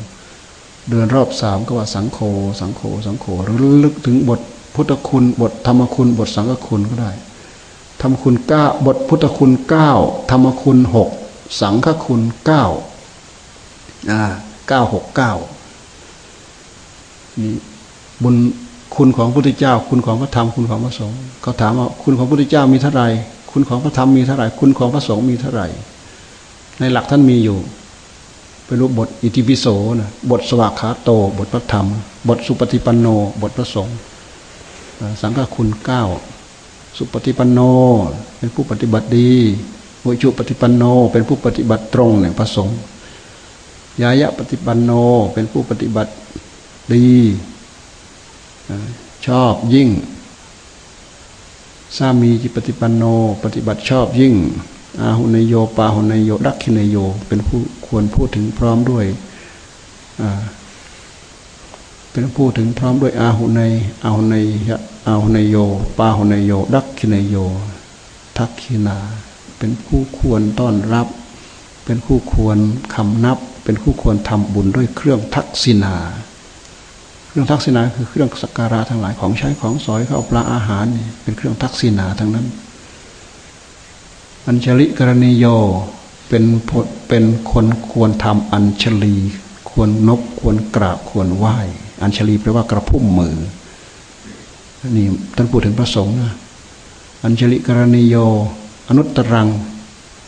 เดินรอบสามก็ว่าสังโฆ สังโฆ สังโฆหรือลึกถึงบทพุทธคุณ บทธรรมคุณ บทสังฆคุณก็ได้ธรรมคุณเก้าบทพุทธคุณเก้าธรรมคุณหกสังฆคุณเก้าอ่าเก้าหกเก้านี่บุญ คุณของพระพุทธเจ้า คุณของพระธรรมคุณของพระสงฆ์เขาถามว่าคุณของพระพุทธเจ้ามีเท่าไหร่คุณของพระธรรมมีเท่าไหร่คุณของพระสงฆ์มีเท่าไหร่ ในหลักท่านมีอยู่ไปรู้บทอิติปิโสนะบทสวากขาโต บทพระธรรม บทสุปฏิปันโน บทพระสงฆ์สังฆคุณเก้าสุปฏิปันโน เป็นผู้ปฏิบัติดีวิจุปฏิปันโน เป็นผู้ปฏิบัติตรงเนี่ยพระสงฆ์ยายะปฏิปันโนเป็นผู้ปฏิบัติดี ชอบยิ่งสามีจิปฏิปันโน ปฏิบัติชอบยิ่ง อาหุนโยปาหุนโยดักขินโย เป็นผู้ควรพูดถึงพร้อมด้วยเป็นผู้ถึงพร้อมด้วยอาหุนยอาหุนยอาหุนโย ปาหุนโย ดักขินโย ทักขินา เป็นผู้ควรต้อนรับ เป็นผู้ควรคำนับ เป็นผู้ควรทำบุญด้วยเครื่องทักษินา รื่องทักษิณาคือเครื่องสักการะทั้งหลายของใช้ของสอยข้าวปลาอาหารเป็นเครื่องทักษิณาทั้งนั้น อัญชลิกรณีโยเป็นเป็นคนควรทำอัญชลีควรนบควรกราบควรไหว้ อัญชลีแปลว่ากระพุ่มมือนี่ท่านพูดถึงพระสงฆ์นะอัญชลิกรณีโย อนุตตรัง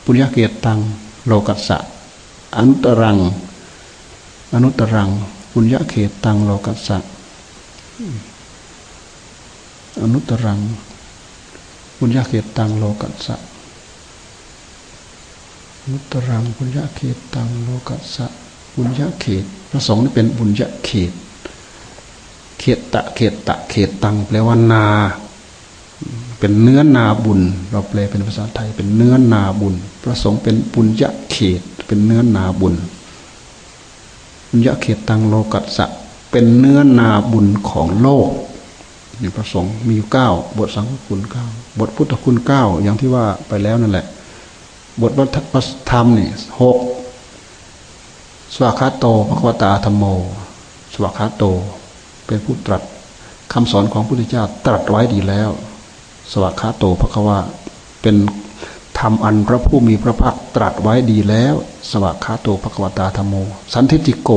ปุญญาเกตตัง โลกัสสะอนุตตรัง อนุตตรัง ปุญญเขตตังโลกัสสะอนุตรังปุญญเขตตังโลกัสสะอนุตรังปุญญเขตตังโลกัสสะบุญญเขต พระสงฆ์นี่เป็นบุญญเขต เขตตะเขตตะเขตตังแปลว่านา เป็นเนื้อนาบุญ เราแปลเป็นภาษาไทย เป็นเนื้อนาบุญ พระสงฆ์เป็นบุญญเขต เป็นเนื้อนาบุญ ยะเขตตังโลกัสสะเป็นเนื้อนาบุญของโลกนี่พระสงฆ์มีอยู่เก้าบทสังฆคุณเก้าบทพุทธคุณเก้าอย่างที่ว่าไปแล้วนั่นแหละ บทพระธรรมนี่หกสวากขาโตพระควตาธรรมโม สวากขาโต เป็นผู้ตรัสคำสอนของพระพุทธเจ้าตรัสไว้ดีแล้ว สวากขาโตพระควาเป็น ทำอันพระผู้มีพระภาคตรัสไว้ดีแล้ว สวากขาโตภควตาธรรมโม สันทิติโก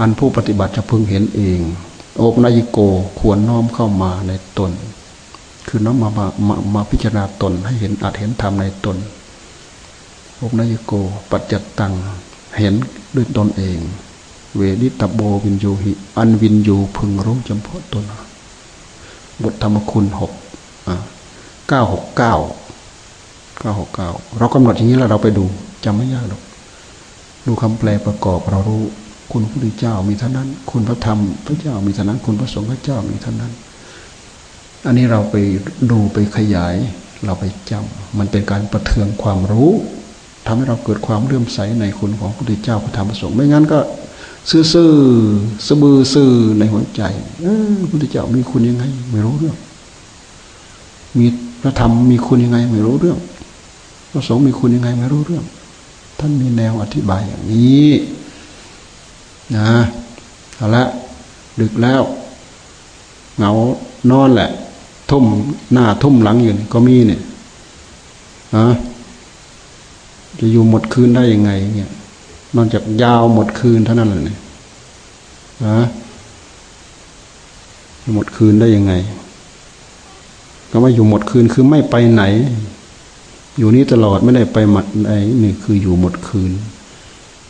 อันผู้ปฏิบัติจะพึงเห็นเอง โอปนายโกควรน้อมเข้ามาในตน คือน้อมมามามามาพิจารณาตนให้เห็นอาจเห็นธรรมในตน โอปนายโก ปัจจตังเห็นด้วยตนเอง เวดิตโบวินยูหิ อันวินยูพึงรู้จำเพาะตนบทธรรมคุณหกเก้าหกเก้า เก้าหกเก้าเรากำหนดอย่างนี้แล้วเราไปดูจำไม่ยากหรอกดูคำแปลประกอบเรารู้คุณพระพุทธเจ้ามีเท่านั้น คุณพระธรรมพระเจ้ามีเท่านั้น คุณพระสงฆ์พระเจ้ามีเท่านั้น อันนี้เราไปดูไปขยาย เราไปจำมันเป็นการประเทืองความรู้ทำให้เราเกิดความเลื่อมใสในคุณของพระพุทธเจ้าพระธรรมพระสงฆ์ไม่งั้นก็ ซื่อซื่อสบือซื่อในหัวใจเออพระพุทธเจ้ามีคุณยังไง ไม่รู้เรื่อง มีพระธรรมมีคุณยังไง ไม่รู้เรื่อง พระสงฆ์มีคุณยังไงไม่รู้เรื่อง ท่านมีแนวอธิบายอย่างนี้นะเอาละดึกแล้วเหงานอนแหละ ทุ่มหน้าทุ่มหลังอยู่ก็มีเนี่ยนะจะอยู่หมดคืนได้ยังไง เนี่ย นอกจากยาวหมดคืนเท่านั้นเลยนะหมดคืนได้ยังไง ก็ว่าอยู่หมดคืนคือไม่ไปไหน อยู่นี้ตลอดไม่ได้ไปหมัดไหนนี่คืออยู่หมดคืน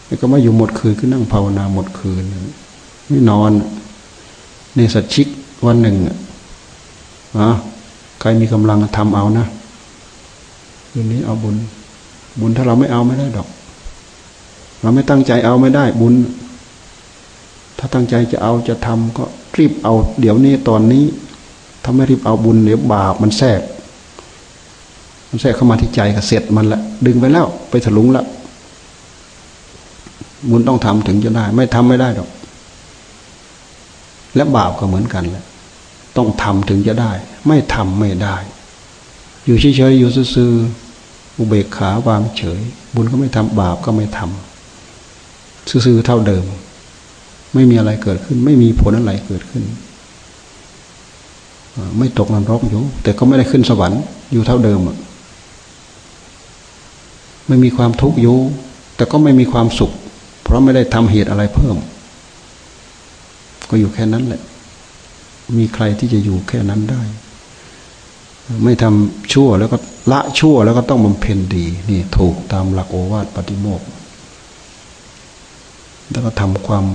แล้วก็มาอยู่หมดคืนคือนั่งภาวนาหมดคืนไม่นอน ในสัตชิกวันหนึ่งอะใครมีกำลังทำเอานะคืนนี้เอาบุญ บุญถ้าเราไม่เอาไม่ได้ดอก เราไม่ตั้งใจเอาไม่ได้บุญ ถ้าตั้งใจจะเอาจะทำก็รีบเอา เดี๋ยวนี้ตอนนี้ ถ้าไม่รีบเอาบุญเดี๋ยวบาปมันแทรก มันแทรกเข้ามาที่ใจก็เสร็จมันละดึงไปแล้ว ไปถลุงแล้วบุญต้องทำถึงจะได้ ไม่ทำไม่ได้หรอก และบาปก็เหมือนกันแหละต้องทำถึงจะได้ ไม่ทำไม่ได้ อยู่เฉยๆอยู่ซื่อๆอุเบกขาวางเฉย บุญก็ไม่ทำบาปก็ไม่ทำซื่อๆเท่าเดิม ไม่มีอะไรเกิดขึ้น ไม่มีผลอะไรเกิดขึ้นไม่ตกนรกอยู่แต่ก็ไม่ได้ขึ้นสวรรค์อยู่เท่าเดิมอะ ไม่มีความทุกข์อยู่ แต่ก็ไม่มีความสุข เพราะไม่ได้ทำเหตุอะไรเพิ่ม ก็อยู่แค่นั้นแหละ มีใครที่จะอยู่แค่นั้นได้ ไม่ทำชั่วแล้วก็ละชั่วแล้วก็ต้องบำเพ็ญดีนี่ถูกตามหลักโอวาทปฏิโมกข์แล้วก็ทำความ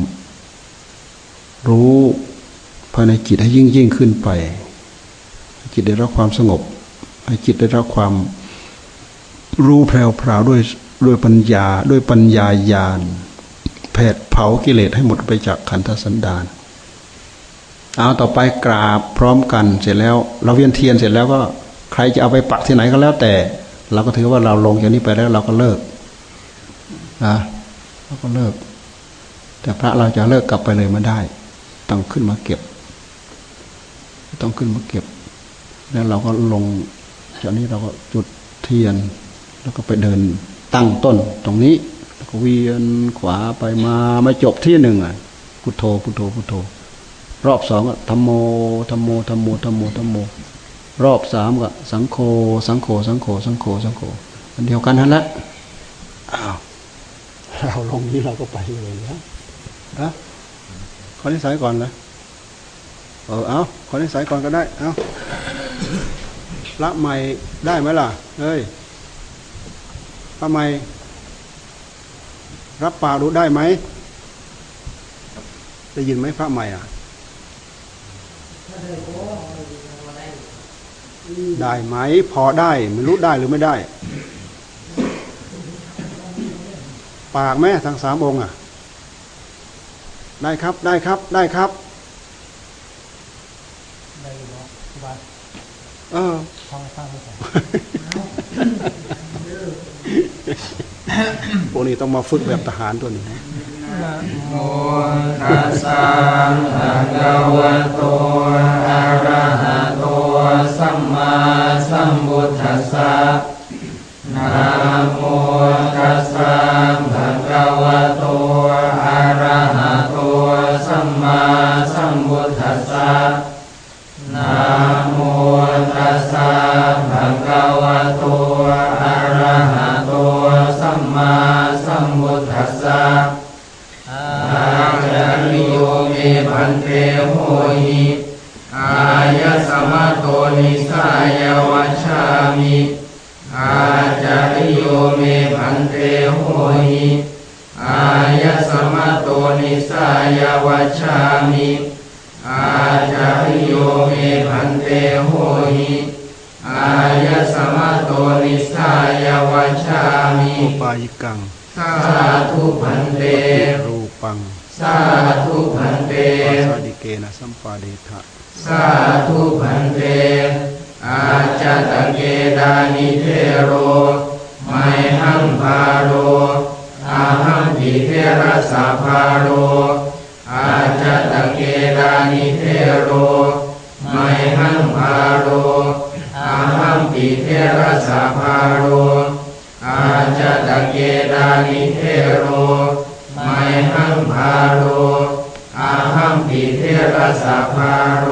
รู้ภายในจิตให้ยิ่งยิ่งขึ้นไปจิตได้รับความสงบให้จิตได้รับความ รู้แพรวๆด้วยด้วยปัญญาด้วยปัญญาญาณแผดเผากิเลสให้หมดไปจากขันธสันดานเอาต่อไปกราบพร้อมกันเสร็จแล้ว เราเวียนเทียนเสร็จแล้วก็ใครจะเอาไปปักที่ไหนก็แล้วแต่ เราก็ถือว่าเราลงจากนี้ไปแล้วเราก็เลิกนะเราก็เลิก แต่พระเราจะเลิกกลับไปเลยไม่ได้ ต้องขึ้นมาเก็บ ต้องขึ้นมาเก็บ แล้วเราก็ลงจากนี้เราก็จุดเทียน แล้วก็ไปเดินตั้งต้นตรงนี้แล้วก็เวียนขวาไปมามาจบที่หนึ่งอะพุทโธพุทโธพุทโธ รอบสองก็ธรรมโมธรรมโมธรรมโมธรรมโมธรรมโม รอบสามก็สังโฆสังโฆสังโฆสังโฆสังโฆอันเดียวกันนั่นแหละอ้าวเราลงนี้เราก็ไปเลยนะอะขอนิสัยก่อนเลยเออเอาขอนิสัยก่อนก็ได้ เอาละใหม่ได้ไหมล่ะเอ้ย ละใหม่รับปากดูได้ไหมได้ยินไหมพระใหม่อะ ได้ไหม พอได้ไม่รู้ได้หรือไม่ได้ ปากแม่ทั้งสามองค์อะ ได้ครับ ได้ครับ ได้ครับเออ พวกนี้ต้องมาฝึกแบบทหารตัวนี้โมตัสสะภะคะวะโตอะระหะโตสัมมาสัมพุทธัสสะนะโมตัสสะภะคะวะโตอะระหะโตสัมมาสัมพุทธัสสะนะโมตัสสะภะคะวะโตอะ นเตโหหิอายะสมะโตนิสายวัชามิอาจาริโยเมพันเตโหหิอายะสมะโตนิสายวัชามิอาจาริโยเมพันเตโหหิอายะสมะโตนิสายวัชามิปายิกังสาธุพันเตรูปัง สาธุพันเตสาดิเกนะสัมปาเดทะสาธุพันเต อาจตะเกดานิเทโร ไม่หังพาโรอาหังปิเทระสาพาโร อาจตะเกดานิเทโร ไม่หังพาโรอาหังปิเทระสาพาโร อาจตะเกดานิเทโร หังพาโรอาหังปิเทระสัพพาโร